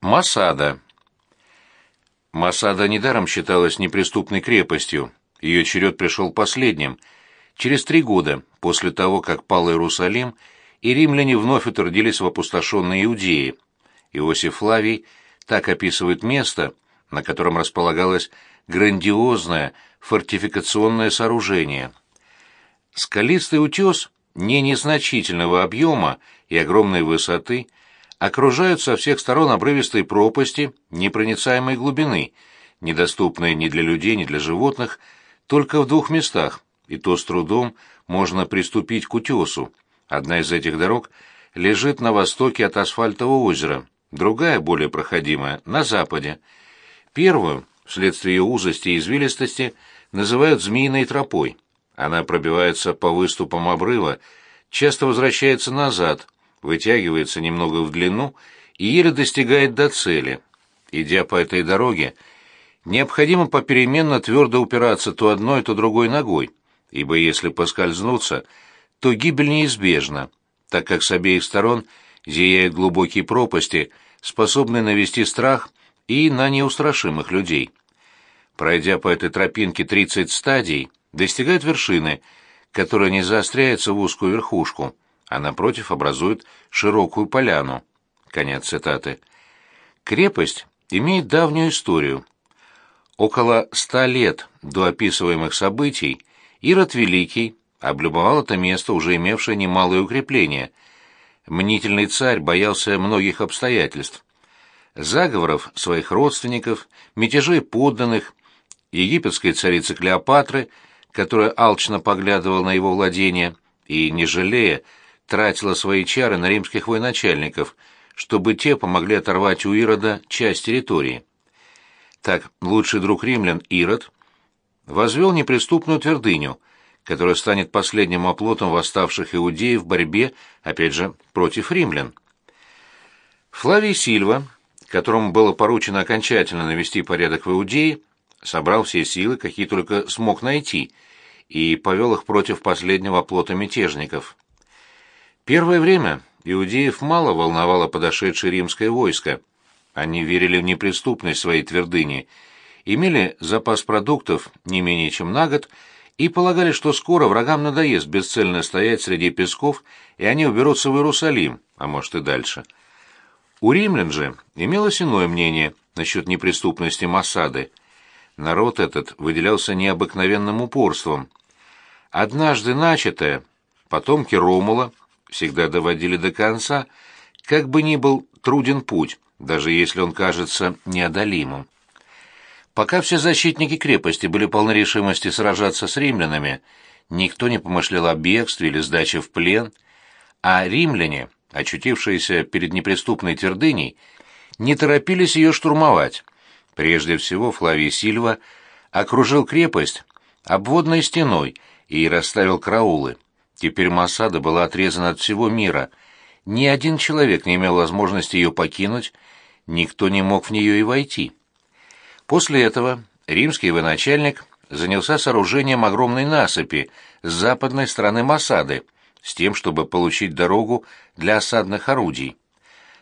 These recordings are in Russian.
Масада. Масада недаром считалась неприступной крепостью. Ее черед пришел последним, через три года после того, как пал Иерусалим, и римляне вновь утвердились в опустошенной Иудее. Иосиф Флавий так описывает место, на котором располагалось грандиозное фортификационное сооружение. Скалистый утес не незначительного объема и огромной высоты – окружают со всех сторон обрывистые пропасти непроницаемой глубины, недоступные ни для людей, ни для животных, только в двух местах, и то с трудом можно приступить к утесу. Одна из этих дорог лежит на востоке от асфальтового озера, другая, более проходимая, на западе. Первую, вследствие ее узости и извилистости, называют «змеиной тропой». Она пробивается по выступам обрыва, часто возвращается назад – вытягивается немного в длину и еле достигает до цели. Идя по этой дороге, необходимо попеременно твердо упираться то одной, то другой ногой, ибо если поскользнуться, то гибель неизбежна, так как с обеих сторон зияют глубокие пропасти, способные навести страх и на неустрашимых людей. Пройдя по этой тропинке 30 стадий, достигают вершины, которая не заостряется в узкую верхушку – а напротив образует широкую поляну. Конец цитаты. Крепость имеет давнюю историю. Около ста лет до описываемых событий Ирод Великий облюбовал это место, уже имевшее немалое укрепление. Мнительный царь боялся многих обстоятельств. Заговоров своих родственников, мятежей подданных, египетской царицы Клеопатры, которая алчно поглядывала на его владения и, не жалея, тратила свои чары на римских военачальников, чтобы те помогли оторвать у Ирода часть территории. Так лучший друг римлян Ирод возвел неприступную твердыню, которая станет последним оплотом восставших иудеев в борьбе, опять же, против римлян. Флавий Сильва, которому было поручено окончательно навести порядок в Иудее, собрал все силы, какие только смог найти, и повел их против последнего оплота мятежников. Первое время иудеев мало волновало подошедшее римское войско. Они верили в неприступность своей твердыни, имели запас продуктов не менее чем на год и полагали, что скоро врагам надоест бесцельно стоять среди песков, и они уберутся в Иерусалим, а может и дальше. У римлян же имелось иное мнение насчет неприступности Масады. Народ этот выделялся необыкновенным упорством. Однажды начатое, потомки Ромула всегда доводили до конца, как бы ни был труден путь, даже если он кажется неодолимым. Пока все защитники крепости были полны решимости сражаться с римлянами, никто не помышлял о бегстве или сдаче в плен, а римляне, очутившиеся перед неприступной твердыней, не торопились ее штурмовать. Прежде всего Флавий Сильва окружил крепость обводной стеной и расставил караулы. Теперь Масада была отрезана от всего мира. Ни один человек не имел возможности ее покинуть, никто не мог в нее и войти. После этого римский военачальник занялся сооружением огромной насыпи с западной стороны Масады, с тем, чтобы получить дорогу для осадных орудий.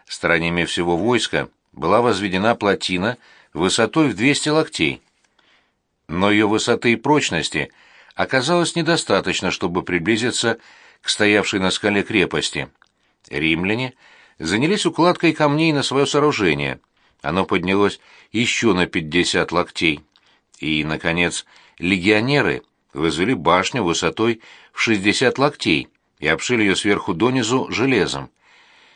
Сторонами всего войска была возведена плотина высотой в 200 локтей. Но ее высоты и прочности – оказалось недостаточно, чтобы приблизиться к стоявшей на скале крепости. Римляне занялись укладкой камней на свое сооружение. Оно поднялось еще на пятьдесят локтей. И, наконец, легионеры возвели башню высотой в шестьдесят локтей и обшили ее сверху донизу железом.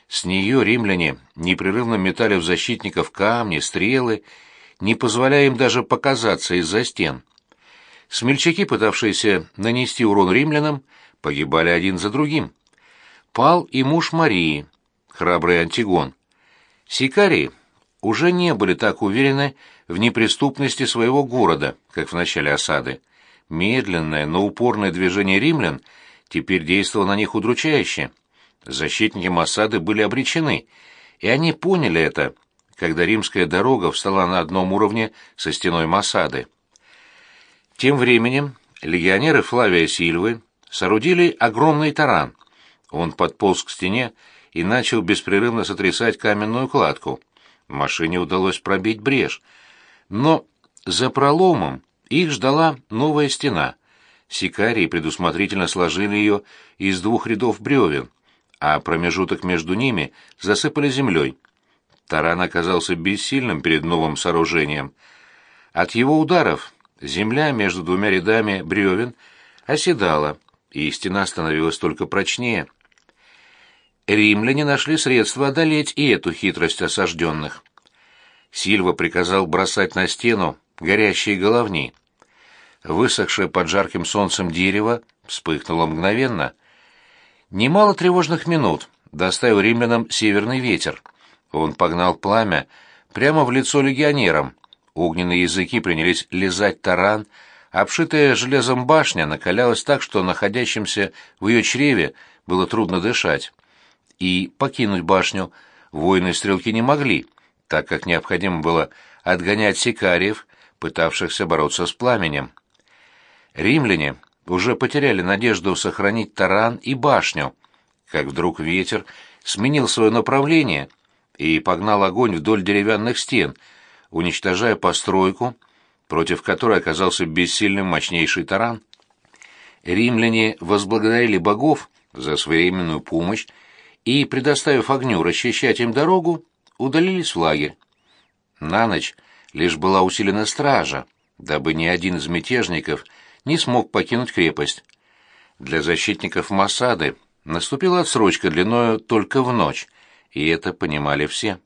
С нее римляне непрерывно метали в защитников камни, стрелы, не позволяя им даже показаться из-за стен. Смельчаки, пытавшиеся нанести урон римлянам, погибали один за другим. Пал и муж Марии, храбрый Антигон. Сикарии уже не были так уверены в неприступности своего города, как в начале осады. Медленное, но упорное движение римлян теперь действовало на них удручающе. Защитники Массады были обречены, и они поняли это, когда римская дорога встала на одном уровне со стеной Массады. Тем временем легионеры Флавия Сильвы соорудили огромный таран. Он подполз к стене и начал беспрерывно сотрясать каменную кладку. Машине удалось пробить брешь. Но за проломом их ждала новая стена. Сикарии предусмотрительно сложили ее из двух рядов бревен, а промежуток между ними засыпали землей. Таран оказался бессильным перед новым сооружением. От его ударов земля между двумя рядами бревен оседала, и стена становилась только прочнее. Римляне нашли средства одолеть и эту хитрость осажденных. Сильва приказал бросать на стену горящие головни. Высохшее под жарким солнцем дерево вспыхнуло мгновенно. Немало тревожных минут доставил римлянам северный ветер. Он погнал пламя прямо в лицо легионерам. Огненные языки принялись лизать таран, обшитая железом башня накалялась так, что находящимся в ее чреве было трудно дышать и покинуть башню воины-стрелки не могли, так как необходимо было отгонять сикариев, пытавшихся бороться с пламенем. Римляне уже потеряли надежду сохранить таран и башню, как вдруг ветер сменил свое направление и погнал огонь вдоль деревянных стен, уничтожая постройку, против которой оказался бессильным мощнейший таран. Римляне возблагодарили богов за своевременную помощь и, предоставив огню расчищать им дорогу, удалились в лагерь. На ночь лишь была усилена стража, дабы ни один из мятежников не смог покинуть крепость. Для защитников Масады наступила отсрочка длиною только в ночь, и это понимали все.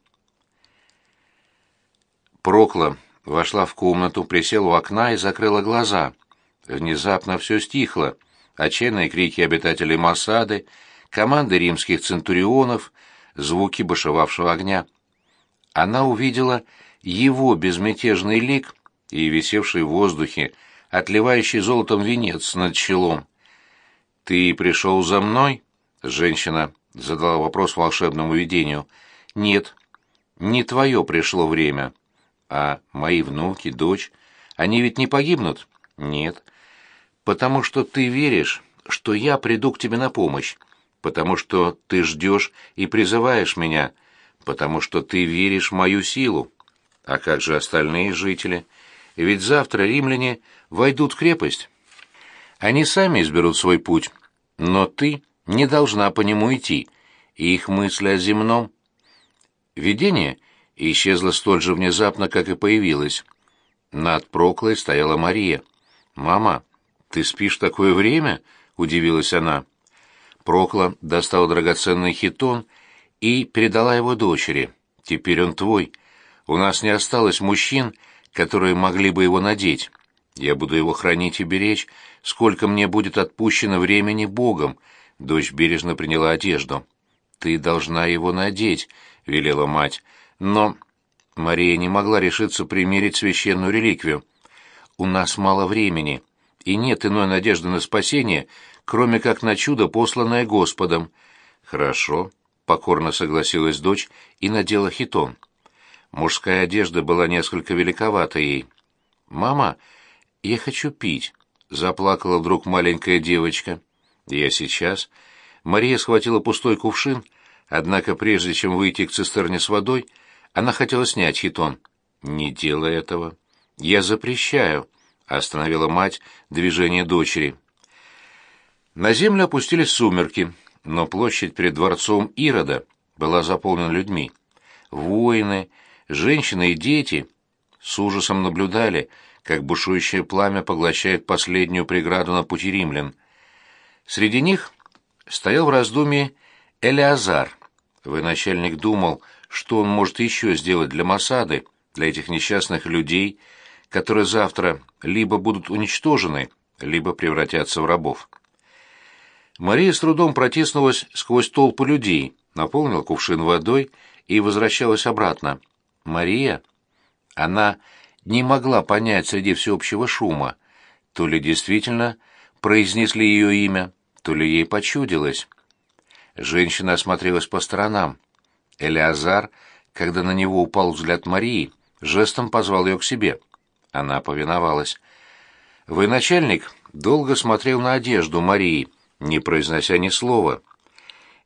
Прокла вошла в комнату, присела у окна и закрыла глаза. Внезапно все стихло. Отчаянные крики обитателей Масады — команды римских центурионов, звуки бушевавшего огня. Она увидела его безмятежный лик и висевший в воздухе, отливающий золотом венец над челом. «Ты пришел за мной?» — женщина задала вопрос волшебному видению. «Нет, не твое пришло время. А мои внуки, дочь, они ведь не погибнут?» «Нет. Потому что ты веришь, что я приду к тебе на помощь потому что ты ждешь и призываешь меня, потому что ты веришь в мою силу. А как же остальные жители? Ведь завтра римляне войдут в крепость. Они сами изберут свой путь, но ты не должна по нему идти, и их мысли о земном. Видение исчезло столь же внезапно, как и появилось. Над Проклой стояла Мария. «Мама, ты спишь такое время?» — удивилась она. Прокла достала драгоценный хитон и передала его дочери. «Теперь он твой. У нас не осталось мужчин, которые могли бы его надеть. Я буду его хранить и беречь, сколько мне будет отпущено времени Богом». Дочь бережно приняла одежду. «Ты должна его надеть», — велела мать. Но Мария не могла решиться примерить священную реликвию. «У нас мало времени, и нет иной надежды на спасение, кроме как на чудо, посланное Господом. Хорошо, покорно согласилась дочь и надела хитон. Мужская одежда была несколько великовата ей. Мама, я хочу пить, заплакала вдруг маленькая девочка. Я сейчас. Мария схватила пустой кувшин, однако прежде чем выйти к цистерне с водой, она хотела снять хитон. Не делай этого. Я запрещаю, остановила мать движение дочери. На землю опустились сумерки, но площадь перед дворцом Ирода была заполнена людьми. Воины, женщины и дети с ужасом наблюдали, как бушующее пламя поглощает последнюю преграду на пути римлян. Среди них стоял в раздумье Элиазар. Военачальник думал, что он может еще сделать для Масады, для этих несчастных людей, которые завтра либо будут уничтожены, либо превратятся в рабов. Мария с трудом протиснулась сквозь толпу людей, наполнила кувшин водой и возвращалась обратно. Мария? Она не могла понять среди всеобщего шума, то ли действительно произнесли ее имя, то ли ей почудилось. Женщина осмотрелась по сторонам. Элиазар, когда на него упал взгляд Марии, жестом позвал ее к себе. Она повиновалась. Военачальник долго смотрел на одежду Марии, не произнося ни слова.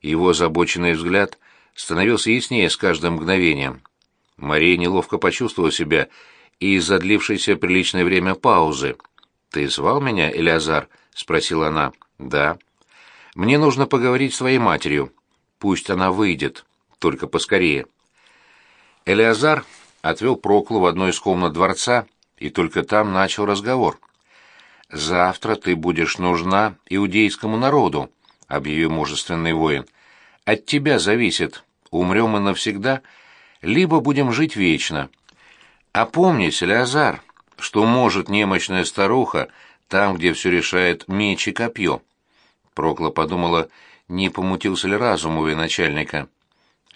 Его озабоченный взгляд становился яснее с каждым мгновением. Мария неловко почувствовала себя из-за длившейся приличное время паузы. «Ты звал меня, Элиазар?» — спросила она. «Да». «Мне нужно поговорить с твоей матерью. Пусть она выйдет. Только поскорее». Элиазар отвел Проклу в одну из комнат дворца и только там начал разговор. «Завтра ты будешь нужна иудейскому народу», — объявил мужественный воин. «От тебя зависит, умрем мы навсегда, либо будем жить вечно. Опомнись, Леозар, что может немощная старуха там, где все решает меч и копье». Прокла подумала, не помутился ли разум у начальника.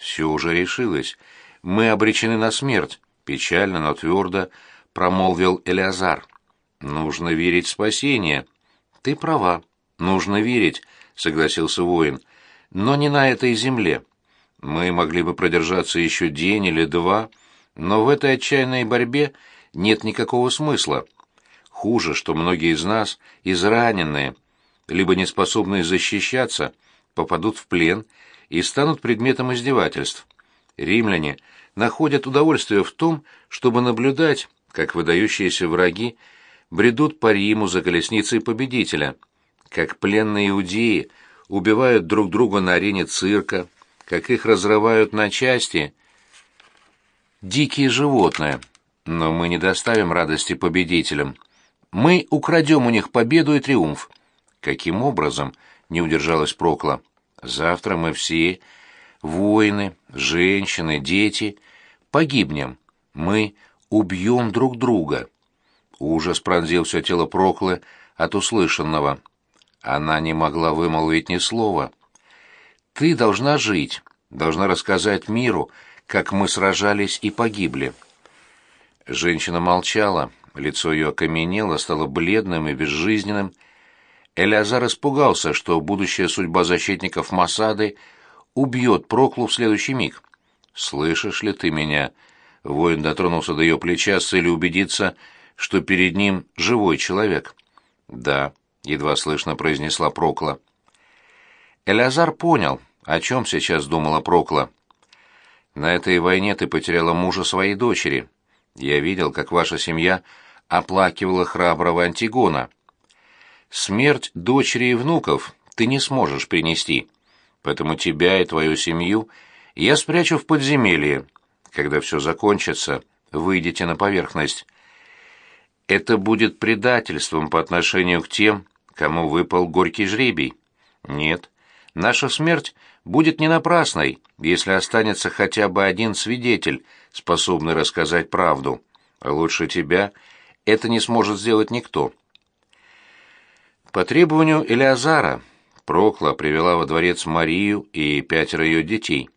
«Все уже решилось. Мы обречены на смерть», — печально, но твердо промолвил Элиазар. Нужно верить в спасение. Ты права. Нужно верить, согласился воин. Но не на этой земле. Мы могли бы продержаться еще день или два, но в этой отчаянной борьбе нет никакого смысла. Хуже, что многие из нас, израненные, либо неспособные защищаться, попадут в плен и станут предметом издевательств. Римляне находят удовольствие в том, чтобы наблюдать, как выдающиеся враги бредут по Риму за колесницей победителя, как пленные иудеи убивают друг друга на арене цирка, как их разрывают на части дикие животные. Но мы не доставим радости победителям. Мы украдем у них победу и триумф. Каким образом? Не удержалась Прокла. Завтра мы все, воины, женщины, дети, погибнем. Мы убьем друг друга. Ужас пронзил все тело Проклы от услышанного. Она не могла вымолвить ни слова. «Ты должна жить, должна рассказать миру, как мы сражались и погибли». Женщина молчала, лицо ее окаменело, стало бледным и безжизненным. Элиазар испугался, что будущая судьба защитников Масады убьет Проклу в следующий миг. «Слышишь ли ты меня?» Воин дотронулся до ее плеча с целью убедиться, что перед ним живой человек. «Да», — едва слышно произнесла Прокла. Элязар понял, о чем сейчас думала Прокла. «На этой войне ты потеряла мужа своей дочери. Я видел, как ваша семья оплакивала храброго Антигона. Смерть дочери и внуков ты не сможешь принести, поэтому тебя и твою семью я спрячу в подземелье. Когда все закончится, выйдете на поверхность это будет предательством по отношению к тем, кому выпал горький жребий. Нет, наша смерть будет не напрасной, если останется хотя бы один свидетель, способный рассказать правду. А лучше тебя это не сможет сделать никто. По требованию Элиазара Прокла привела во дворец Марию и пятеро ее детей.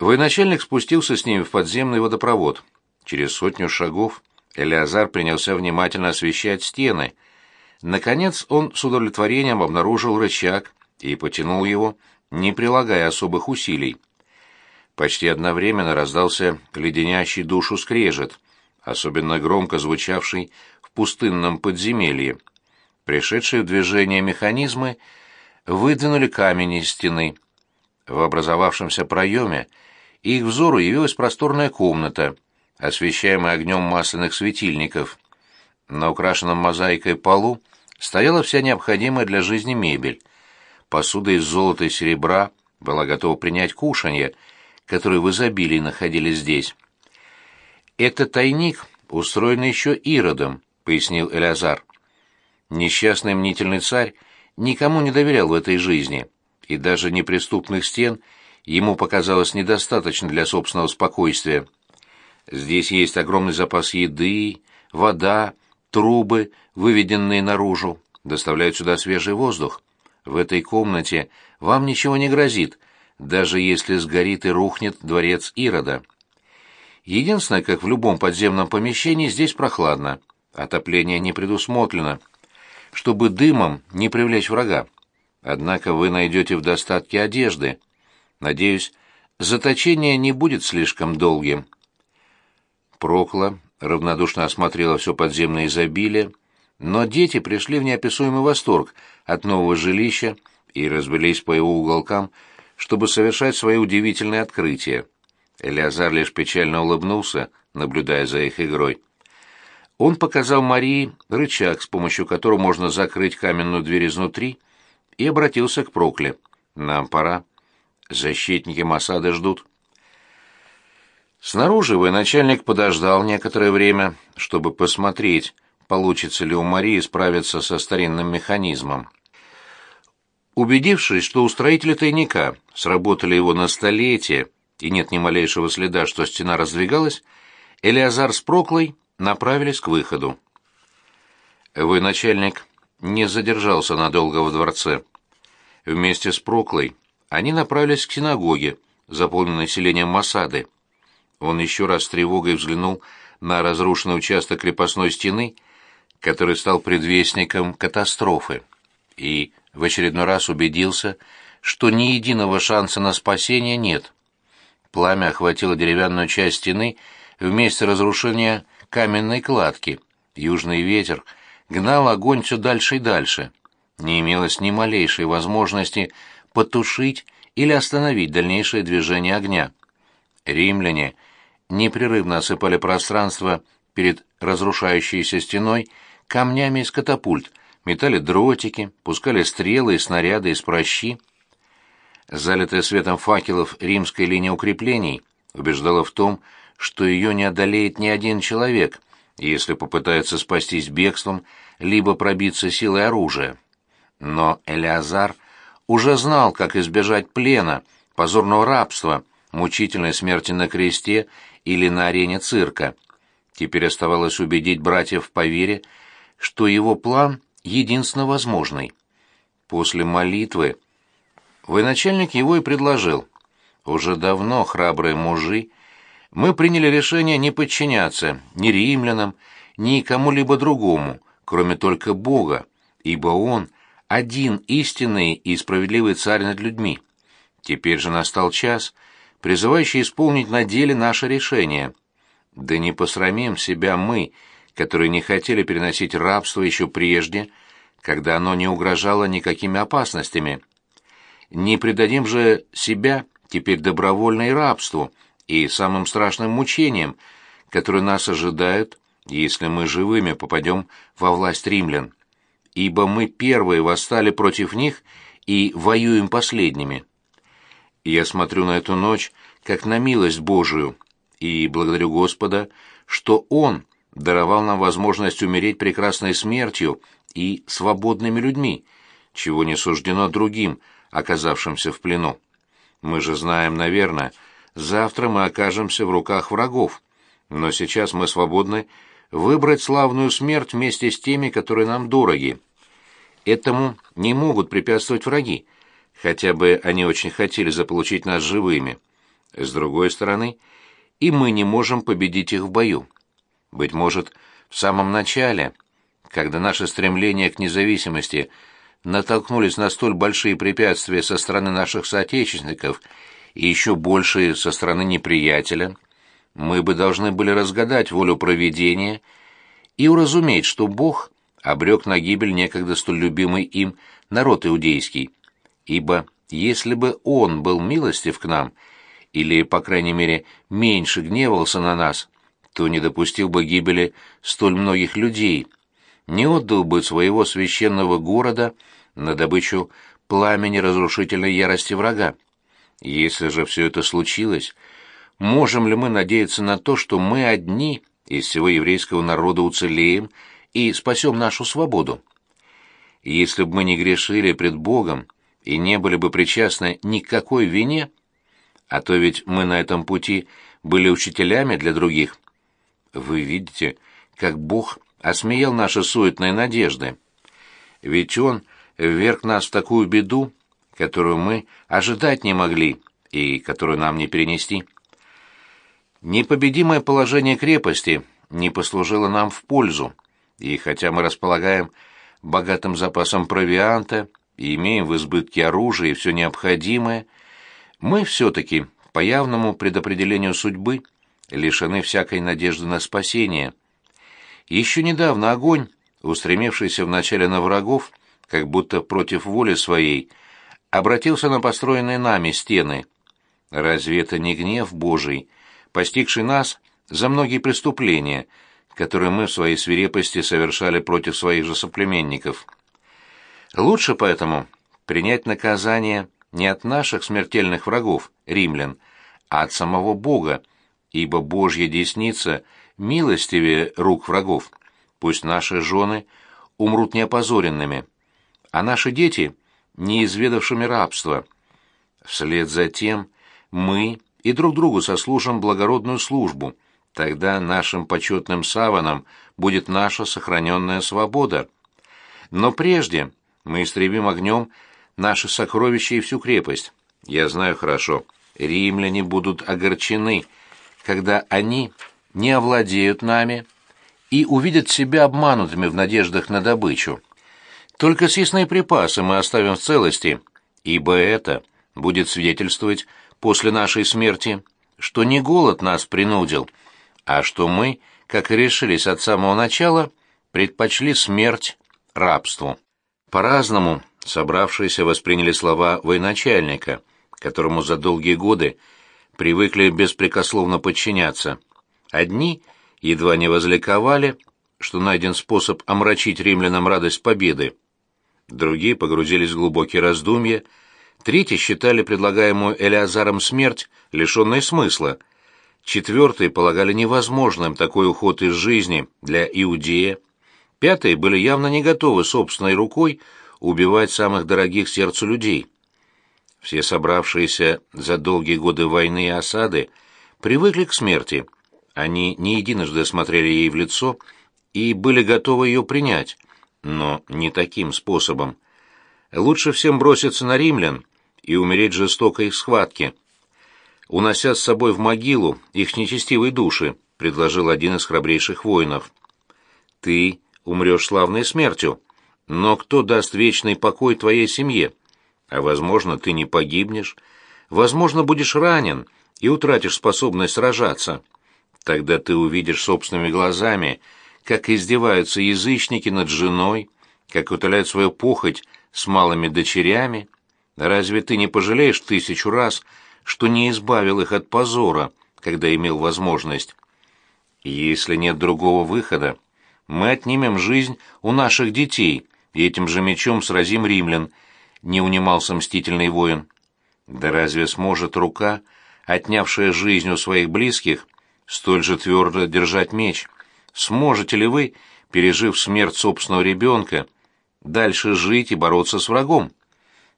Военачальник спустился с ними в подземный водопровод. Через сотню шагов Элиазар принялся внимательно освещать стены. Наконец он с удовлетворением обнаружил рычаг и потянул его, не прилагая особых усилий. Почти одновременно раздался леденящий душу скрежет, особенно громко звучавший в пустынном подземелье. Пришедшие в движение механизмы выдвинули камень из стены. В образовавшемся проеме их взору явилась просторная комната, освещаемый огнем масляных светильников. На украшенном мозаикой полу стояла вся необходимая для жизни мебель. Посуда из золота и серебра была готова принять кушанье, которые в изобилии находились здесь. «Это тайник, устроенный еще Иродом», — пояснил Элязар. Несчастный мнительный царь никому не доверял в этой жизни, и даже неприступных стен ему показалось недостаточно для собственного спокойствия. Здесь есть огромный запас еды, вода, трубы, выведенные наружу, доставляют сюда свежий воздух. В этой комнате вам ничего не грозит, даже если сгорит и рухнет дворец Ирода. Единственное, как в любом подземном помещении, здесь прохладно. Отопление не предусмотрено, чтобы дымом не привлечь врага. Однако вы найдете в достатке одежды. Надеюсь, заточение не будет слишком долгим. Прокла равнодушно осмотрела все подземное изобилие, но дети пришли в неописуемый восторг от нового жилища и разбились по его уголкам, чтобы совершать свои удивительные открытия. Элиазар лишь печально улыбнулся, наблюдая за их игрой. Он показал Марии рычаг, с помощью которого можно закрыть каменную дверь изнутри, и обратился к Прокле. «Нам пора. Защитники Масады ждут». Снаружи военачальник подождал некоторое время, чтобы посмотреть, получится ли у Марии справиться со старинным механизмом. Убедившись, что у строителя тайника сработали его на столетие и нет ни малейшего следа, что стена раздвигалась, Элиазар с Проклой направились к выходу. Военачальник не задержался надолго в дворце. Вместе с Проклой они направились к синагоге, заполненной населением Масады. Он еще раз с тревогой взглянул на разрушенный участок крепостной стены, который стал предвестником катастрофы, и в очередной раз убедился, что ни единого шанса на спасение нет. Пламя охватило деревянную часть стены вместе разрушения каменной кладки. Южный ветер гнал огонь все дальше и дальше. Не имелось ни малейшей возможности потушить или остановить дальнейшее движение огня. Римляне непрерывно осыпали пространство перед разрушающейся стеной камнями из катапульт, метали дротики, пускали стрелы и снаряды из прощи. Залитая светом факелов римская линия укреплений убеждала в том, что ее не одолеет ни один человек, если попытается спастись бегством, либо пробиться силой оружия. Но Элиазар уже знал, как избежать плена, позорного рабства, мучительной смерти на кресте или на арене цирка. Теперь оставалось убедить братьев по вере, что его план единственно возможный. После молитвы военачальник его и предложил. Уже давно храбрые мужи мы приняли решение не подчиняться ни римлянам, ни кому-либо другому, кроме только Бога, ибо Он — один истинный и справедливый царь над людьми. Теперь же настал час, призывающий исполнить на деле наше решение. Да не посрамим себя мы, которые не хотели переносить рабство еще прежде, когда оно не угрожало никакими опасностями. Не предадим же себя теперь добровольной рабству и самым страшным мучениям, которые нас ожидают, если мы живыми попадем во власть римлян. Ибо мы первые восстали против них и воюем последними. Я смотрю на эту ночь как на милость Божию и благодарю Господа, что Он даровал нам возможность умереть прекрасной смертью и свободными людьми, чего не суждено другим, оказавшимся в плену. Мы же знаем, наверное, завтра мы окажемся в руках врагов, но сейчас мы свободны выбрать славную смерть вместе с теми, которые нам дороги. Этому не могут препятствовать враги, хотя бы они очень хотели заполучить нас живыми. С другой стороны, и мы не можем победить их в бою. Быть может, в самом начале, когда наши стремления к независимости натолкнулись на столь большие препятствия со стороны наших соотечественников и еще большие со стороны неприятеля, мы бы должны были разгадать волю провидения и уразуметь, что Бог обрек на гибель некогда столь любимый им народ иудейский, ибо если бы Он был милостив к нам, или, по крайней мере, меньше гневался на нас, то не допустил бы гибели столь многих людей, не отдал бы своего священного города на добычу пламени разрушительной ярости врага. Если же все это случилось, можем ли мы надеяться на то, что мы одни из всего еврейского народа уцелеем и спасем нашу свободу? Если бы мы не грешили пред Богом и не были бы причастны ни к какой вине, а то ведь мы на этом пути были учителями для других, вы видите, как Бог осмеял наши суетные надежды. Ведь Он вверг нас в такую беду, которую мы ожидать не могли и которую нам не перенести. Непобедимое положение крепости не послужило нам в пользу, и хотя мы располагаем богатым запасом провианта и имеем в избытке оружия и все необходимое, мы все-таки, по явному предопределению судьбы, лишены всякой надежды на спасение. Еще недавно огонь, устремившийся вначале на врагов, как будто против воли своей, обратился на построенные нами стены. Разве это не гнев Божий, постигший нас за многие преступления, которые мы в своей свирепости совершали против своих же соплеменников? Лучше поэтому принять наказание не от наших смертельных врагов, римлян, а от самого Бога, ибо Божья десница милостивее рук врагов. Пусть наши жены умрут неопозоренными, а наши дети — не изведавшими рабства. Вслед за тем мы и друг другу сослужим благородную службу, тогда нашим почетным саваном будет наша сохраненная свобода. Но прежде мы истребим огнем наши сокровища и всю крепость. Я знаю хорошо, римляне будут огорчены, когда они не овладеют нами и увидят себя обманутыми в надеждах на добычу. Только съестные припасы мы оставим в целости, ибо это будет свидетельствовать после нашей смерти, что не голод нас принудил, а что мы, как и решились от самого начала, предпочли смерть рабству. По-разному собравшиеся восприняли слова военачальника, которому за долгие годы привыкли беспрекословно подчиняться. Одни едва не возликовали, что найден способ омрачить римлянам радость победы, другие погрузились в глубокие раздумья, третьи считали предлагаемую Элиазаром смерть лишенной смысла, четвертые полагали невозможным такой уход из жизни для Иудея, пятые были явно не готовы собственной рукой убивать самых дорогих сердцу людей. Все собравшиеся за долгие годы войны и осады привыкли к смерти. Они не единожды смотрели ей в лицо и были готовы ее принять, но не таким способом. Лучше всем броситься на римлян и умереть жестокой схватке. Унося с собой в могилу их нечестивые души, предложил один из храбрейших воинов. Ты умрешь славной смертью, но кто даст вечный покой твоей семье? А, возможно, ты не погибнешь, возможно, будешь ранен и утратишь способность сражаться. Тогда ты увидишь собственными глазами, как издеваются язычники над женой, как утоляют свою похоть с малыми дочерями. Разве ты не пожалеешь тысячу раз, что не избавил их от позора, когда имел возможность? Если нет другого выхода, мы отнимем жизнь у наших детей и этим же мечом сразим римлян, не унимался мстительный воин. Да разве сможет рука, отнявшая жизнь у своих близких, столь же твердо держать меч? Сможете ли вы, пережив смерть собственного ребенка, дальше жить и бороться с врагом?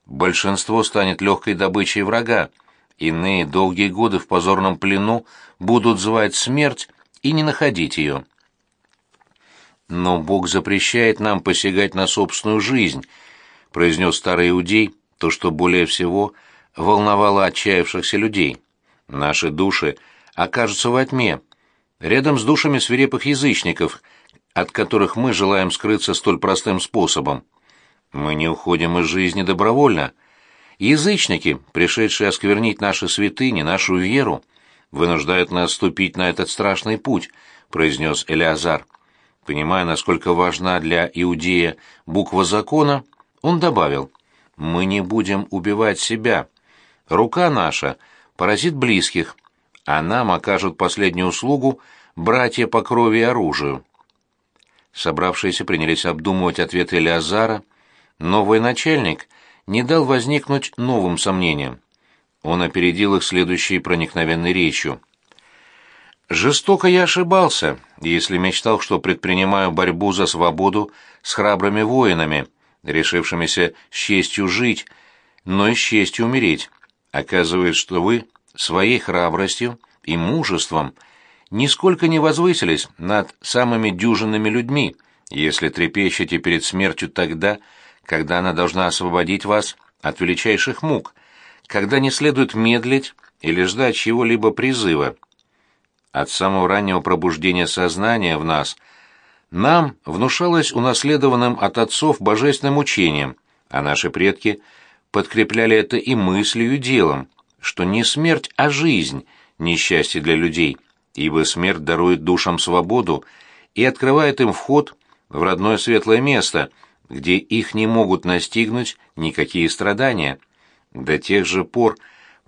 Большинство станет легкой добычей врага. Иные долгие годы в позорном плену будут звать смерть и не находить ее. Но Бог запрещает нам посягать на собственную жизнь, произнес старый иудей, то, что более всего волновало отчаявшихся людей. Наши души окажутся во тьме, рядом с душами свирепых язычников, от которых мы желаем скрыться столь простым способом. Мы не уходим из жизни добровольно. Язычники, пришедшие осквернить наши святыни, нашу веру, вынуждают нас ступить на этот страшный путь, произнес Элиазар. Понимая, насколько важна для иудея буква закона, он добавил, «Мы не будем убивать себя. Рука наша поразит близких, а нам окажут последнюю услугу братья по крови и оружию. Собравшиеся принялись обдумывать ответ Элиазара, но военачальник не дал возникнуть новым сомнениям. Он опередил их следующей проникновенной речью. «Жестоко я ошибался, если мечтал, что предпринимаю борьбу за свободу с храбрыми воинами, решившимися с честью жить, но и с честью умереть. Оказывается, что вы своей храбростью и мужеством нисколько не возвысились над самыми дюжинными людьми, если трепещете перед смертью тогда, когда она должна освободить вас от величайших мук, когда не следует медлить или ждать чего-либо призыва. От самого раннего пробуждения сознания в нас нам внушалось унаследованным от отцов божественным учением, а наши предки подкрепляли это и мыслью, и делом что не смерть, а жизнь – несчастье для людей, ибо смерть дарует душам свободу и открывает им вход в родное светлое место, где их не могут настигнуть никакие страдания. До тех же пор,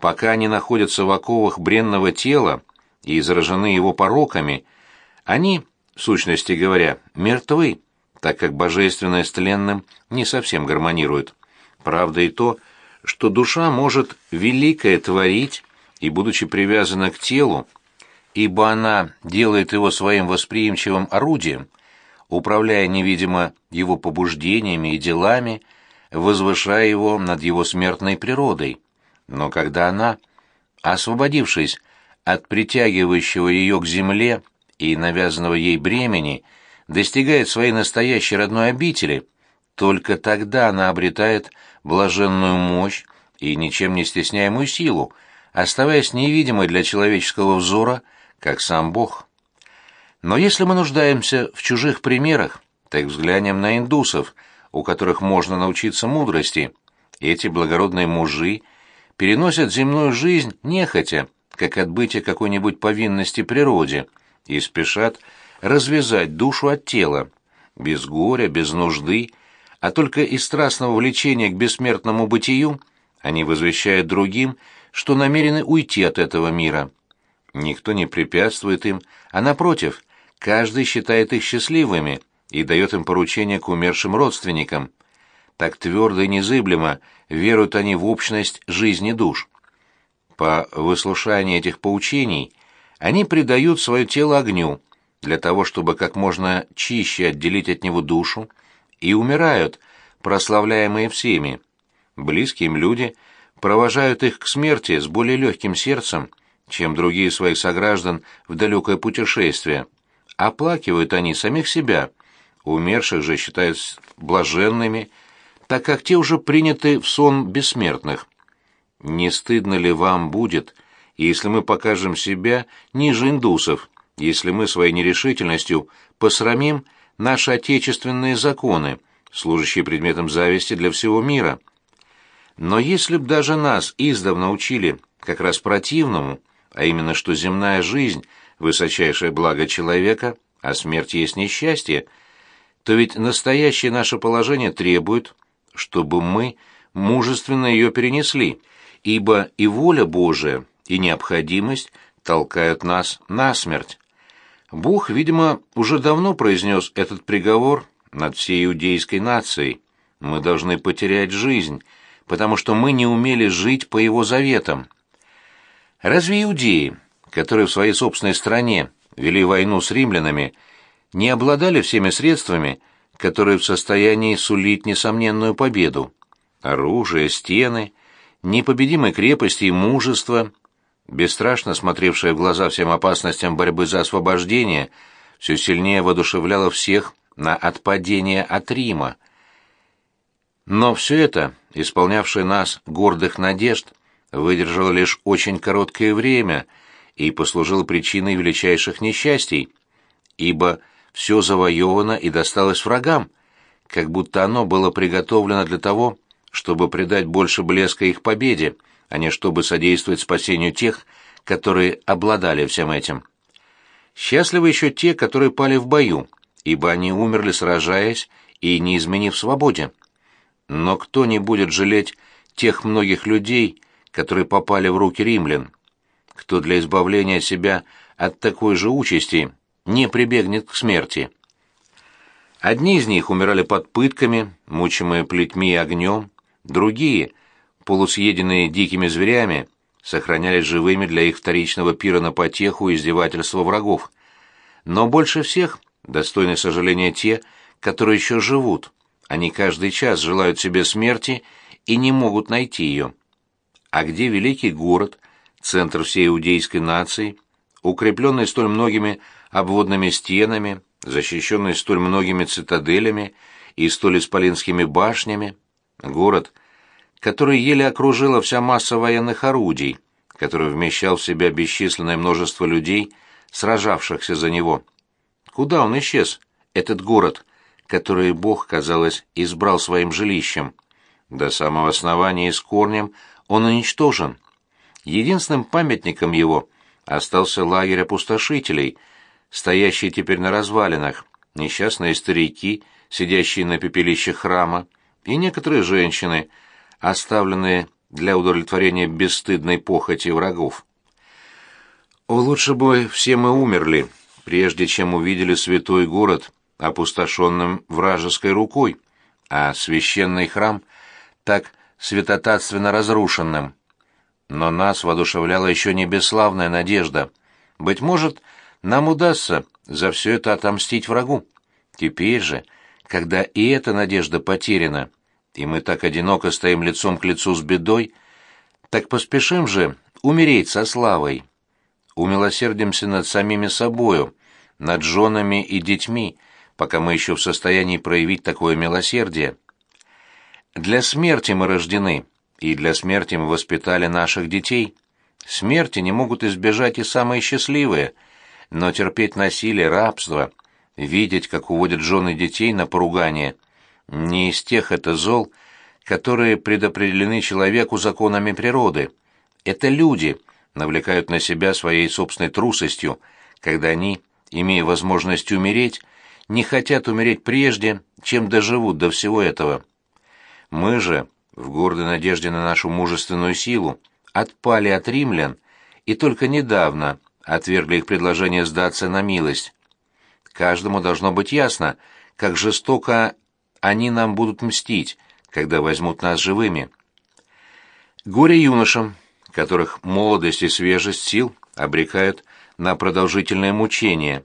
пока они находятся в оковах бренного тела и заражены его пороками, они, в сущности говоря, мертвы, так как божественное с тленным не совсем гармонирует. Правда и то, что душа может великое творить, и, будучи привязана к телу, ибо она делает его своим восприимчивым орудием, управляя невидимо его побуждениями и делами, возвышая его над его смертной природой. Но когда она, освободившись от притягивающего ее к земле и навязанного ей бремени, достигает своей настоящей родной обители, только тогда она обретает блаженную мощь и ничем не стесняемую силу, оставаясь невидимой для человеческого взора, как сам Бог. Но если мы нуждаемся в чужих примерах, так взглянем на индусов, у которых можно научиться мудрости. Эти благородные мужи переносят земную жизнь нехотя, как отбытие какой-нибудь повинности природе, и спешат развязать душу от тела, без горя, без нужды, а только из страстного влечения к бессмертному бытию они возвещают другим, что намерены уйти от этого мира. Никто не препятствует им, а напротив, каждый считает их счастливыми и дает им поручения к умершим родственникам. Так твердо и незыблемо веруют они в общность жизни душ. По выслушании этих поучений они предают свое тело огню, для того, чтобы как можно чище отделить от него душу, и умирают, прославляемые всеми. Близкие им люди провожают их к смерти с более легким сердцем, чем другие своих сограждан в далекое путешествие. Оплакивают они самих себя, умерших же считают блаженными, так как те уже приняты в сон бессмертных. Не стыдно ли вам будет, если мы покажем себя ниже индусов, если мы своей нерешительностью посрамим наши отечественные законы, служащие предметом зависти для всего мира? Но если б даже нас издавна учили как раз противному, а именно что земная жизнь — высочайшее благо человека, а смерть есть несчастье, то ведь настоящее наше положение требует, чтобы мы мужественно ее перенесли, ибо и воля Божия, и необходимость толкают нас на смерть. Бог, видимо, уже давно произнес этот приговор над всей иудейской нацией. Мы должны потерять жизнь, потому что мы не умели жить по его заветам. Разве иудеи, которые в своей собственной стране вели войну с римлянами, не обладали всеми средствами, которые в состоянии сулить несомненную победу? Оружие, стены, непобедимой крепости и мужество, бесстрашно смотревшее в глаза всем опасностям борьбы за освобождение, все сильнее воодушевляло всех на отпадение от Рима. Но все это, исполнявшее нас гордых надежд, выдержало лишь очень короткое время и послужило причиной величайших несчастий, ибо все завоевано и досталось врагам, как будто оно было приготовлено для того, чтобы придать больше блеска их победе, а не чтобы содействовать спасению тех, которые обладали всем этим. Счастливы еще те, которые пали в бою, ибо они умерли, сражаясь и не изменив свободе. Но кто не будет жалеть тех многих людей, которые попали в руки римлян? Кто для избавления себя от такой же участи не прибегнет к смерти? Одни из них умирали под пытками, мучимые плетьми и огнем, другие, полусъеденные дикими зверями, сохранялись живыми для их вторичного пира на потеху и издевательства врагов. Но больше всех достойны сожаления те, которые еще живут. Они каждый час желают себе смерти и не могут найти ее. А где великий город, центр всей иудейской нации, укрепленный столь многими обводными стенами, защищенный столь многими цитаделями и столь исполинскими башнями, город, который еле окружила вся масса военных орудий, который вмещал в себя бесчисленное множество людей, сражавшихся за него. Куда он исчез, этот город, который Бог, казалось, избрал своим жилищем? До самого основания и с корнем он уничтожен. Единственным памятником его остался лагерь опустошителей, стоящий теперь на развалинах, несчастные старики, сидящие на пепелище храма, и некоторые женщины, оставленные для удовлетворения бесстыдной похоти врагов. О, лучше бы все мы умерли, прежде чем увидели святой город, опустошенным вражеской рукой, а священный храм так святотатственно разрушенным. Но нас воодушевляла еще не бесславная надежда. Быть может, нам удастся за все это отомстить врагу. Теперь же, когда и эта надежда потеряна, и мы так одиноко стоим лицом к лицу с бедой, так поспешим же умереть со славой. Умилосердимся над самими собою, над женами и детьми, пока мы еще в состоянии проявить такое милосердие. Для смерти мы рождены, и для смерти мы воспитали наших детей. Смерти не могут избежать и самые счастливые, но терпеть насилие, рабство, видеть, как уводят жены детей на поругание, не из тех это зол, которые предопределены человеку законами природы. Это люди навлекают на себя своей собственной трусостью, когда они, имея возможность умереть, не хотят умереть прежде, чем доживут до всего этого. Мы же, в гордой надежде на нашу мужественную силу, отпали от римлян и только недавно отвергли их предложение сдаться на милость. Каждому должно быть ясно, как жестоко они нам будут мстить, когда возьмут нас живыми. Горе юношам, которых молодость и свежесть сил обрекают на продолжительное мучение.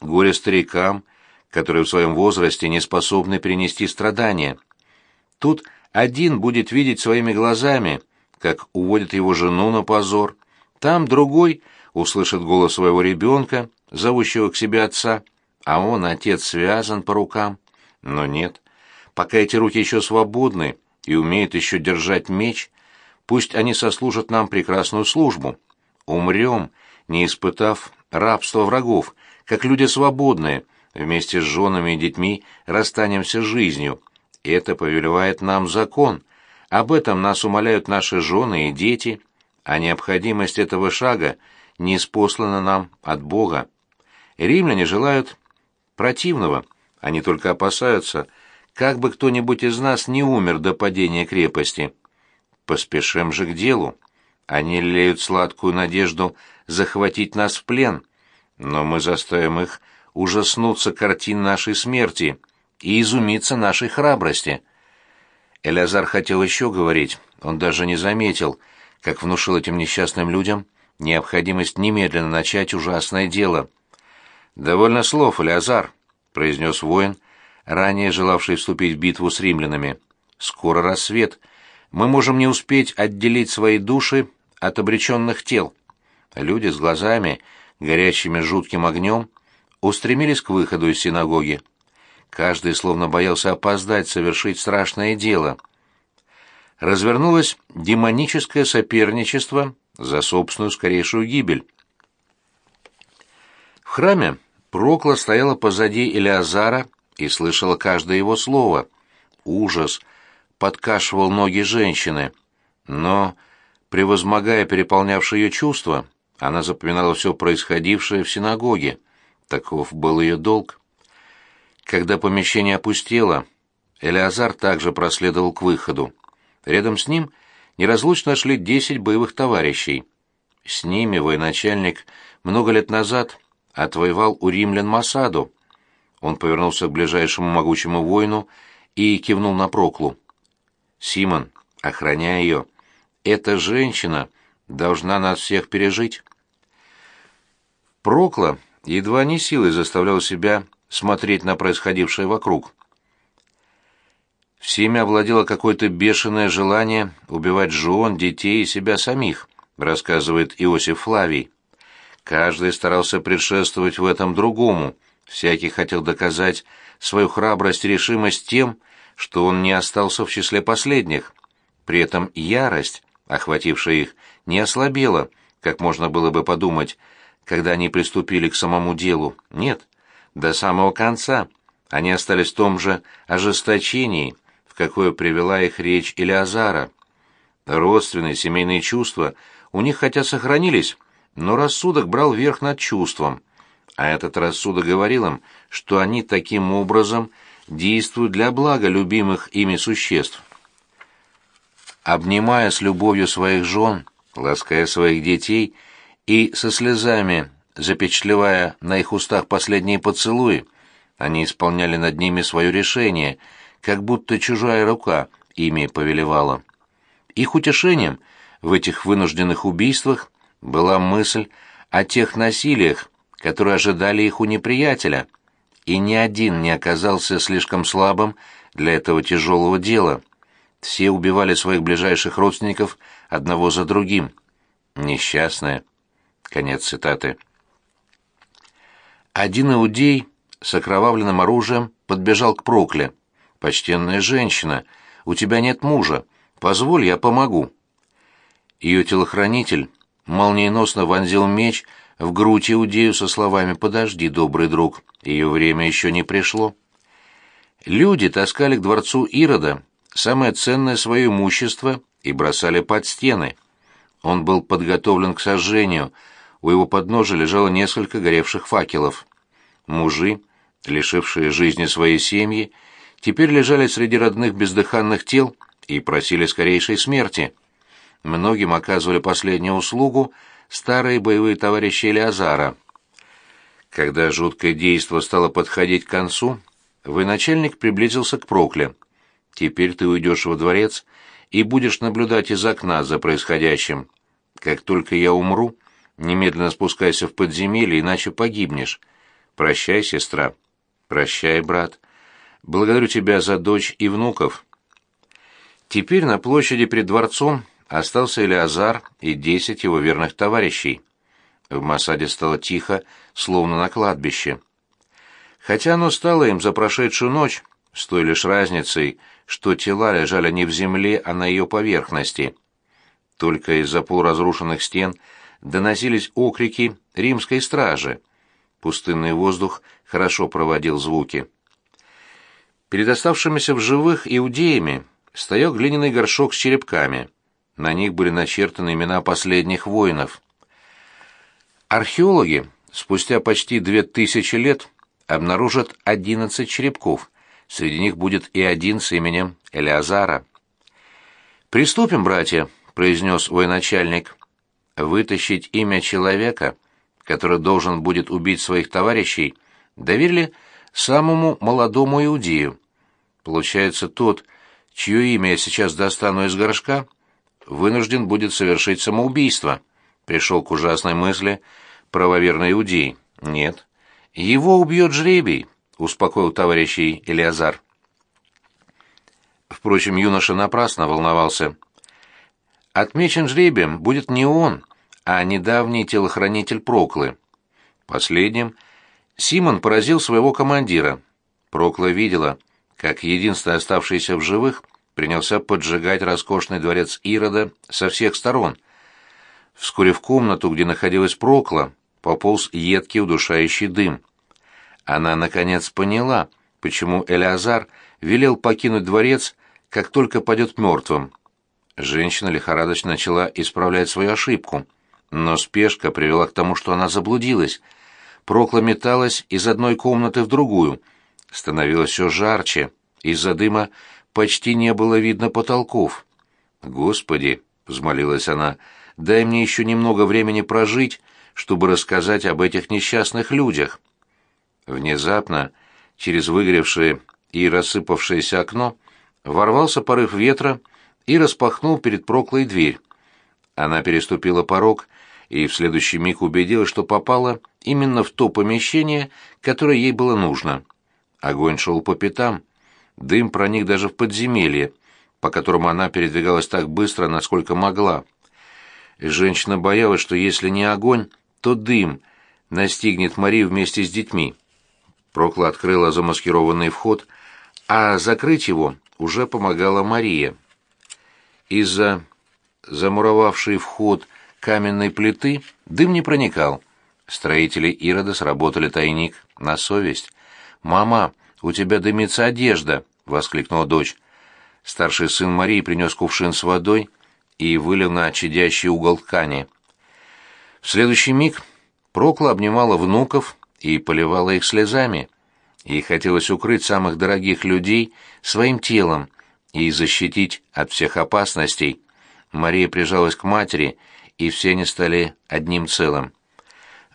Горе старикам, которые в своем возрасте не способны принести страдания. Тут один будет видеть своими глазами, как уводят его жену на позор, там другой услышит голос своего ребенка, зовущего к себе отца, а он, отец, связан по рукам. Но нет, пока эти руки еще свободны и умеют еще держать меч, пусть они сослужат нам прекрасную службу. Умрем, не испытав рабства врагов, как люди свободные, вместе с женами и детьми расстанемся с жизнью. Это повелевает нам закон. Об этом нас умоляют наши жены и дети, а необходимость этого шага не спослана нам от Бога. Римляне желают противного, они только опасаются, как бы кто-нибудь из нас не умер до падения крепости. Поспешим же к делу. Они лелеют сладкую надежду захватить нас в плен, но мы заставим их ужаснуться картин нашей смерти и изумиться нашей храбрости. Элязар хотел еще говорить, он даже не заметил, как внушил этим несчастным людям необходимость немедленно начать ужасное дело. «Довольно слов, Элязар», — произнес воин, ранее желавший вступить в битву с римлянами. «Скоро рассвет. Мы можем не успеть отделить свои души от обреченных тел». Люди с глазами, горящими жутким огнем, устремились к выходу из синагоги. Каждый словно боялся опоздать совершить страшное дело. Развернулось демоническое соперничество за собственную скорейшую гибель. В храме Прокла стояла позади Элиазара и слышала каждое его слово. Ужас подкашивал ноги женщины, но, превозмогая переполнявшие ее чувства, она запоминала все происходившее в синагоге. Таков был ее долг. Когда помещение опустело, Элиазар также проследовал к выходу. Рядом с ним неразлучно шли десять боевых товарищей. С ними военачальник много лет назад отвоевал у римлян Масаду. Он повернулся к ближайшему могучему воину и кивнул на Проклу. «Симон, охраняй ее. Эта женщина должна нас всех пережить». Прокла едва не силой заставлял себя смотреть на происходившее вокруг. Всеми овладело какое-то бешеное желание убивать жен, детей и себя самих, рассказывает Иосиф Флавий. Каждый старался предшествовать в этом другому, всякий хотел доказать свою храбрость и решимость тем, что он не остался в числе последних. При этом ярость, охватившая их, не ослабела, как можно было бы подумать, когда они приступили к самому делу. Нет, до самого конца они остались в том же ожесточении, в какое привела их речь Илиазара. Родственные семейные чувства у них хотя сохранились, но рассудок брал верх над чувством, а этот рассудок говорил им, что они таким образом действуют для блага любимых ими существ. обнимая с любовью своих жен, лаская своих детей и со слезами запечатлевая на их устах последние поцелуи, они исполняли над ними свое решение, как будто чужая рука ими повелевала. Их утешением в этих вынужденных убийствах была мысль о тех насилиях, которые ожидали их у неприятеля, и ни один не оказался слишком слабым для этого тяжелого дела. Все убивали своих ближайших родственников одного за другим. Несчастные. Конец цитаты. Один иудей с окровавленным оружием подбежал к Прокле. «Почтенная женщина, у тебя нет мужа. Позволь, я помогу». Ее телохранитель молниеносно вонзил меч в грудь Иудею со словами «Подожди, добрый друг, ее время еще не пришло». Люди таскали к дворцу Ирода самое ценное свое имущество и бросали под стены. Он был подготовлен к сожжению, у его подножия лежало несколько горевших факелов. Мужи, лишившие жизни своей семьи, теперь лежали среди родных бездыханных тел и просили скорейшей смерти. Многим оказывали последнюю услугу старые боевые товарищи Элиазара. Когда жуткое действо стало подходить к концу, военачальник приблизился к Прокле. «Теперь ты уйдешь во дворец и будешь наблюдать из окна за происходящим. Как только я умру, немедленно спускайся в подземелье, иначе погибнешь. Прощай, сестра. Прощай, брат. Благодарю тебя за дочь и внуков». Теперь на площади перед дворцом остался Элиазар и десять его верных товарищей. В Масаде стало тихо, словно на кладбище. Хотя оно стало им за прошедшую ночь, с той лишь разницей, что тела лежали не в земле, а на ее поверхности. Только из-за полуразрушенных стен доносились окрики римской стражи. Пустынный воздух хорошо проводил звуки. Перед оставшимися в живых иудеями стоял глиняный горшок с черепками — на них были начертаны имена последних воинов. Археологи спустя почти две тысячи лет обнаружат одиннадцать черепков. Среди них будет и один с именем Элиазара. «Приступим, братья», — произнес военачальник. «Вытащить имя человека, который должен будет убить своих товарищей, доверили самому молодому иудею. Получается, тот, чье имя я сейчас достану из горшка, — вынужден будет совершить самоубийство. Пришел к ужасной мысли правоверный иудей. Нет. Его убьет жребий, успокоил товарищей Элиазар. Впрочем, юноша напрасно волновался. Отмечен жребием будет не он, а недавний телохранитель Проклы. Последним Симон поразил своего командира. Прокла видела, как единственный оставшийся в живых принялся поджигать роскошный дворец Ирода со всех сторон. Вскоре в комнату, где находилась Прокла, пополз едкий удушающий дым. Она, наконец, поняла, почему Элиазар велел покинуть дворец, как только падет мертвым. Женщина лихорадочно начала исправлять свою ошибку, но спешка привела к тому, что она заблудилась. Прокла металась из одной комнаты в другую. Становилось все жарче. Из-за дыма почти не было видно потолков. «Господи!» — взмолилась она. «Дай мне еще немного времени прожить, чтобы рассказать об этих несчастных людях». Внезапно, через выгоревшее и рассыпавшееся окно, ворвался порыв ветра и распахнул перед Проклой дверь. Она переступила порог и в следующий миг убедилась, что попала именно в то помещение, которое ей было нужно. Огонь шел по пятам. Дым проник даже в подземелье, по которому она передвигалась так быстро, насколько могла. женщина боялась, что если не огонь, то дым настигнет Марию вместе с детьми. Прокла открыла замаскированный вход, а закрыть его уже помогала Мария. Из-за замуровавшей вход каменной плиты дым не проникал. Строители Ирода сработали тайник на совесть. «Мама, у тебя дымится одежда!» — воскликнула дочь. Старший сын Марии принес кувшин с водой и вылил на чадящий угол ткани. В следующий миг Прокла обнимала внуков и поливала их слезами. Ей хотелось укрыть самых дорогих людей своим телом и защитить от всех опасностей. Мария прижалась к матери, и все они стали одним целым.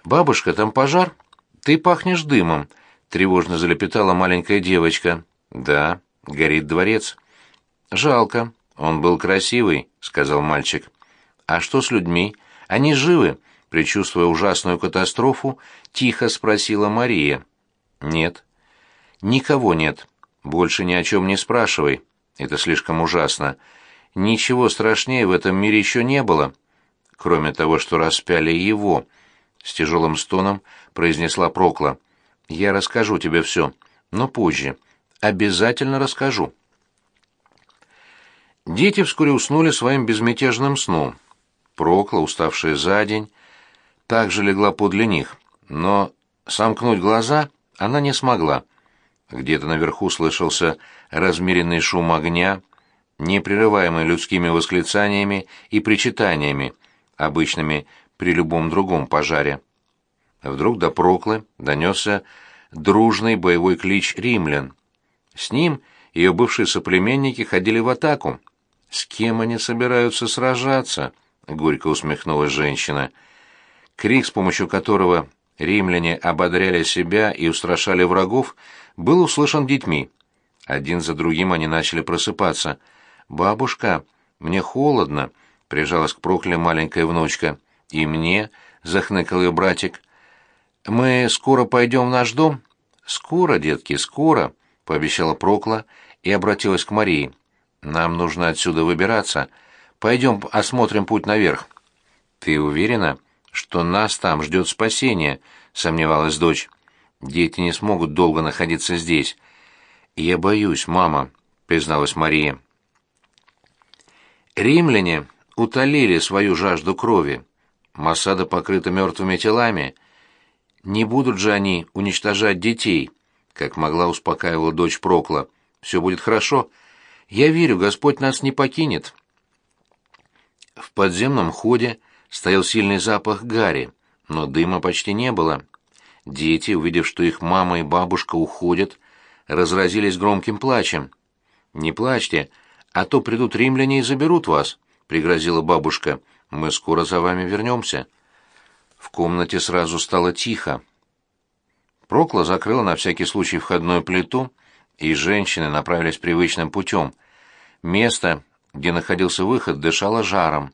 «Бабушка, там пожар? Ты пахнешь дымом», — тревожно залепетала маленькая девочка. «Да, горит дворец». «Жалко, он был красивый», — сказал мальчик. «А что с людьми? Они живы?» — предчувствуя ужасную катастрофу, тихо спросила Мария. «Нет». «Никого нет. Больше ни о чем не спрашивай. Это слишком ужасно. Ничего страшнее в этом мире еще не было, кроме того, что распяли его». С тяжелым стоном произнесла Прокла. «Я расскажу тебе все, но позже. Обязательно расскажу». Дети вскоре уснули своим безмятежным сном. Прокла, уставшая за день, также легла подле них, но сомкнуть глаза она не смогла. Где-то наверху слышался размеренный шум огня, не прерываемый людскими восклицаниями и причитаниями, обычными при любом другом пожаре. Вдруг до Проклы донесся дружный боевой клич римлян. С ним ее бывшие соплеменники ходили в атаку, «С кем они собираются сражаться?» — горько усмехнулась женщина. Крик, с помощью которого римляне ободряли себя и устрашали врагов, был услышан детьми. Один за другим они начали просыпаться. «Бабушка, мне холодно», — прижалась к Прокле маленькая внучка. «И мне», — захныкал ее братик. «Мы скоро пойдем в наш дом?» «Скоро, детки, скоро», — пообещала Прокла и обратилась к Марии. Нам нужно отсюда выбираться. Пойдем осмотрим путь наверх. Ты уверена, что нас там ждет спасение? Сомневалась дочь. Дети не смогут долго находиться здесь. Я боюсь, мама, призналась Мария. Римляне утолили свою жажду крови. Масада покрыта мертвыми телами. Не будут же они уничтожать детей, как могла успокаивала дочь Прокла. Все будет хорошо. Я верю, Господь нас не покинет. В подземном ходе стоял сильный запах гари, но дыма почти не было. Дети, увидев, что их мама и бабушка уходят, разразились громким плачем. «Не плачьте, а то придут римляне и заберут вас», — пригрозила бабушка. «Мы скоро за вами вернемся». В комнате сразу стало тихо. Прокла закрыла на всякий случай входную плиту — и женщины направились привычным путем. Место, где находился выход, дышало жаром.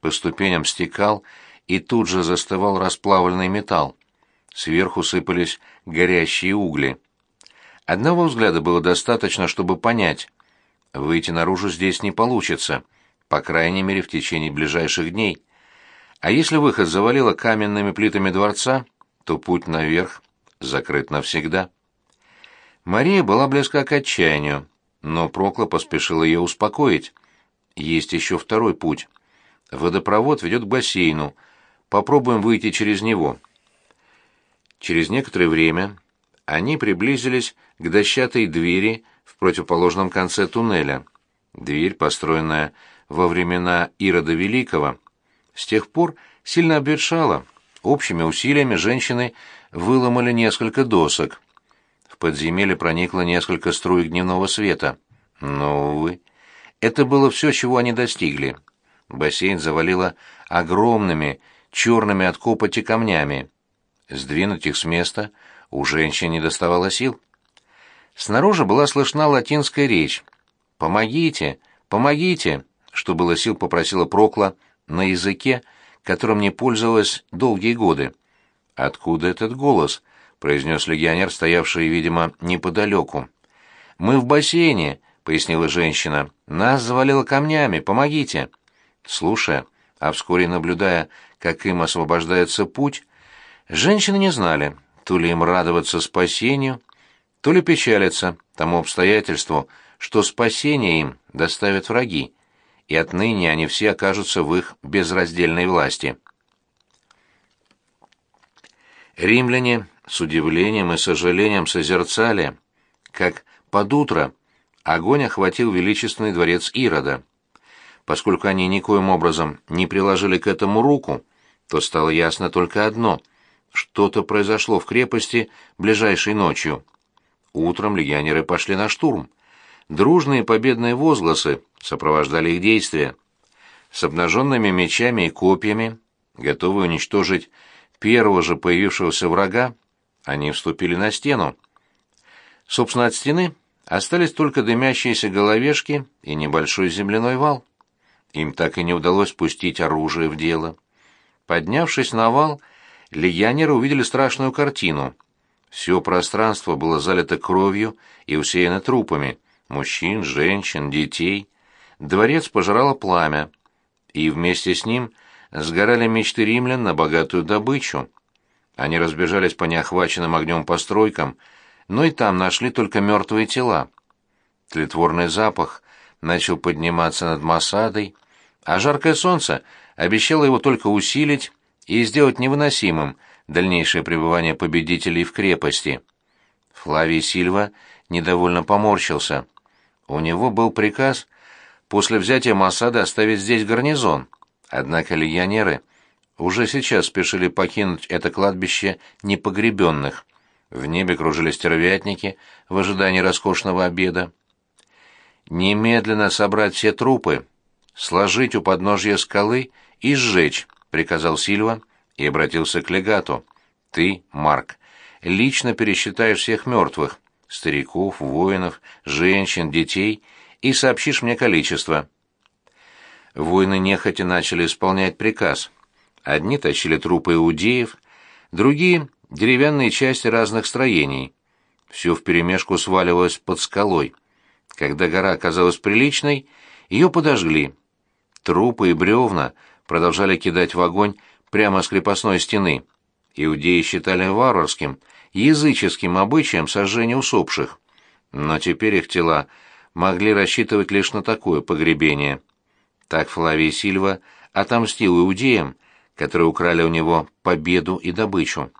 По ступеням стекал и тут же застывал расплавленный металл. Сверху сыпались горящие угли. Одного взгляда было достаточно, чтобы понять. Выйти наружу здесь не получится, по крайней мере, в течение ближайших дней. А если выход завалило каменными плитами дворца, то путь наверх закрыт навсегда. Мария была близка к отчаянию, но Прокла поспешила ее успокоить. Есть еще второй путь. Водопровод ведет к бассейну. Попробуем выйти через него. Через некоторое время они приблизились к дощатой двери в противоположном конце туннеля. Дверь, построенная во времена Ирода Великого, с тех пор сильно обветшала. Общими усилиями женщины выломали несколько досок в подземелье проникло несколько струек дневного света. Но, увы, это было все, чего они достигли. Бассейн завалило огромными, черными от копоти камнями. Сдвинуть их с места у женщин не доставало сил. Снаружи была слышна латинская речь. «Помогите! Помогите!» Что было сил, попросила Прокла на языке, которым не пользовалась долгие годы. Откуда этот голос? — произнес легионер, стоявший, видимо, неподалеку. «Мы в бассейне», — пояснила женщина. «Нас завалило камнями, помогите». Слушая, а вскоре наблюдая, как им освобождается путь, женщины не знали, то ли им радоваться спасению, то ли печалиться тому обстоятельству, что спасение им доставят враги, и отныне они все окажутся в их безраздельной власти. Римляне с удивлением и сожалением созерцали, как под утро огонь охватил величественный дворец Ирода. Поскольку они никоим образом не приложили к этому руку, то стало ясно только одно — что-то произошло в крепости ближайшей ночью. Утром легионеры пошли на штурм. Дружные победные возгласы сопровождали их действия. С обнаженными мечами и копьями, готовые уничтожить первого же появившегося врага, они вступили на стену. Собственно, от стены остались только дымящиеся головешки и небольшой земляной вал. Им так и не удалось пустить оружие в дело. Поднявшись на вал, легионеры увидели страшную картину. Все пространство было залито кровью и усеяно трупами мужчин, женщин, детей. Дворец пожирало пламя, и вместе с ним сгорали мечты римлян на богатую добычу. Они разбежались по неохваченным огнем постройкам, но и там нашли только мертвые тела. Тлетворный запах начал подниматься над Масадой, а жаркое солнце обещало его только усилить и сделать невыносимым дальнейшее пребывание победителей в крепости. Флавий Сильва недовольно поморщился. У него был приказ после взятия Масады оставить здесь гарнизон, однако легионеры уже сейчас спешили покинуть это кладбище непогребенных. В небе кружили стервятники в ожидании роскошного обеда. «Немедленно собрать все трупы, сложить у подножья скалы и сжечь», — приказал Сильва и обратился к легату. «Ты, Марк, лично пересчитаешь всех мертвых, стариков, воинов, женщин, детей, и сообщишь мне количество». Воины нехотя начали исполнять приказ. Одни тащили трупы иудеев, другие — деревянные части разных строений. Все вперемешку сваливалось под скалой. Когда гора оказалась приличной, ее подожгли. Трупы и бревна продолжали кидать в огонь прямо с крепостной стены. Иудеи считали варварским, языческим обычаем сожжения усопших. Но теперь их тела могли рассчитывать лишь на такое погребение. Так Флавий Сильва отомстил иудеям, которые украли у него победу и добычу.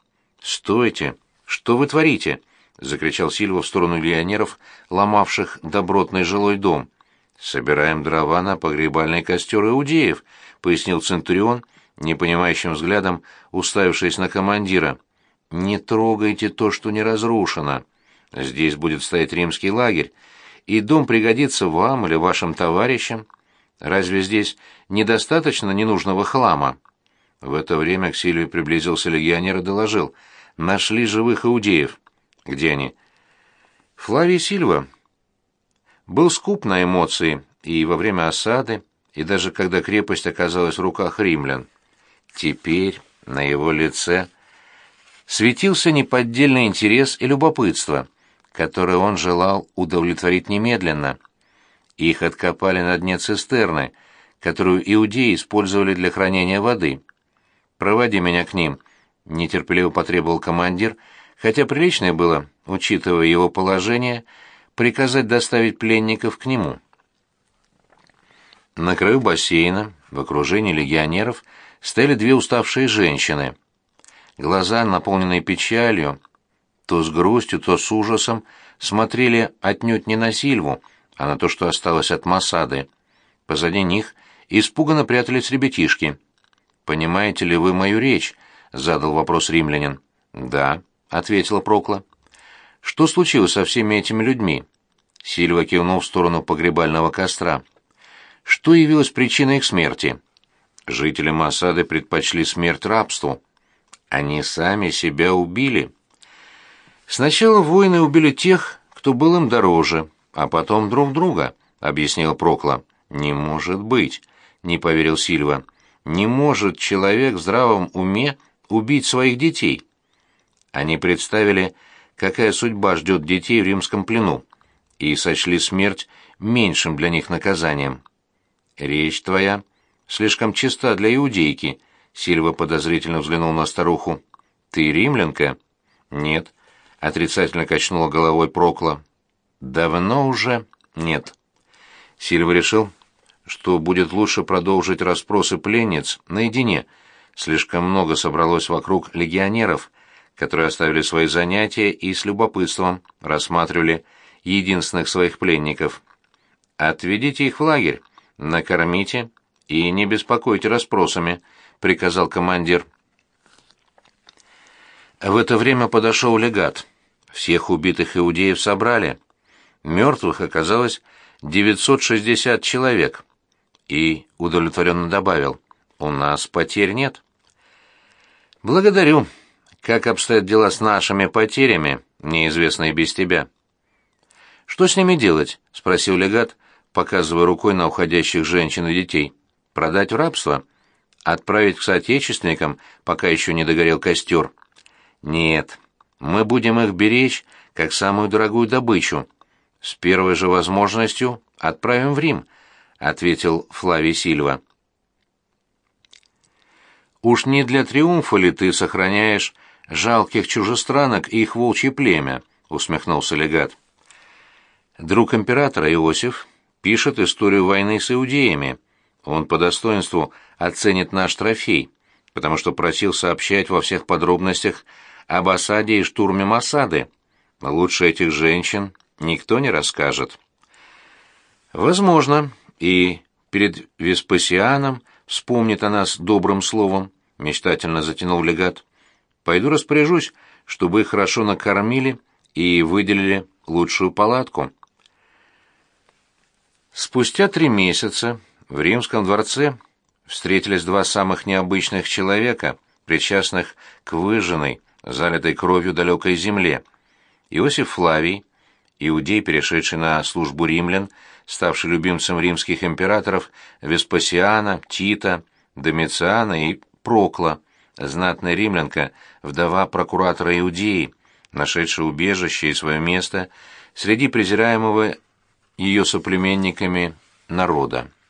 «Стойте! Что вы творите?» — закричал Сильва в сторону легионеров, ломавших добротный жилой дом. «Собираем дрова на погребальный костер иудеев», — пояснил Центурион, непонимающим взглядом уставившись на командира. «Не трогайте то, что не разрушено. Здесь будет стоять римский лагерь, и дом пригодится вам или вашим товарищам. Разве здесь недостаточно ненужного хлама?» В это время к Сильве приблизился легионер и доложил. «Нашли живых иудеев». «Где они?» Флавий Сильва был скуп на эмоции и во время осады, и даже когда крепость оказалась в руках римлян. Теперь на его лице светился неподдельный интерес и любопытство, которое он желал удовлетворить немедленно. Их откопали на дне цистерны, которую иудеи использовали для хранения воды. «Проводи меня к ним», — нетерпеливо потребовал командир, хотя приличное было, учитывая его положение, приказать доставить пленников к нему. На краю бассейна, в окружении легионеров, стояли две уставшие женщины. Глаза, наполненные печалью, то с грустью, то с ужасом, смотрели отнюдь не на Сильву, а на то, что осталось от Масады. Позади них испуганно прятались ребятишки — «Понимаете ли вы мою речь?» — задал вопрос римлянин. «Да», — ответила Прокла. «Что случилось со всеми этими людьми?» Сильва кивнул в сторону погребального костра. «Что явилось причиной их смерти?» Жители Масады предпочли смерть рабству. Они сами себя убили. Сначала воины убили тех, кто был им дороже, а потом друг друга, — объяснил Прокла. «Не может быть», — не поверил Сильва. Не может человек в здравом уме убить своих детей. Они представили, какая судьба ждет детей в римском плену, и сочли смерть меньшим для них наказанием. «Речь твоя слишком чиста для иудейки», — Сильва подозрительно взглянул на старуху. «Ты римлянка?» «Нет», — отрицательно качнула головой Прокла. «Давно уже нет». Сильва решил, что будет лучше продолжить расспросы пленниц наедине. Слишком много собралось вокруг легионеров, которые оставили свои занятия и с любопытством рассматривали единственных своих пленников. «Отведите их в лагерь, накормите и не беспокойте расспросами», — приказал командир. В это время подошел легат. Всех убитых иудеев собрали. мертвых оказалось 960 человек. И удовлетворенно добавил, у нас потерь нет. Благодарю. Как обстоят дела с нашими потерями, неизвестно и без тебя. Что с ними делать? спросил легат, показывая рукой на уходящих женщин и детей. Продать в рабство? Отправить к соотечественникам, пока еще не догорел костер? Нет, мы будем их беречь, как самую дорогую добычу. С первой же возможностью отправим в Рим, ответил Флавий Сильва. Уж не для триумфа ли ты сохраняешь жалких чужестранок и их волчье племя, усмехнулся легат. Друг императора Иосиф пишет историю войны с иудеями. Он по достоинству оценит наш трофей, потому что просил сообщать во всех подробностях об осаде и штурме Масады. Лучше этих женщин никто не расскажет. Возможно, и перед Веспасианом вспомнит о нас добрым словом, мечтательно затянул легат. Пойду распоряжусь, чтобы их хорошо накормили и выделили лучшую палатку. Спустя три месяца в римском дворце встретились два самых необычных человека, причастных к выжженной, залитой кровью далекой земле. Иосиф Флавий, иудей, перешедший на службу римлян, ставший любимцем римских императоров Веспасиана, Тита, Домициана и Прокла, знатная римлянка, вдова прокуратора Иудеи, нашедшая убежище и свое место среди презираемого ее соплеменниками народа.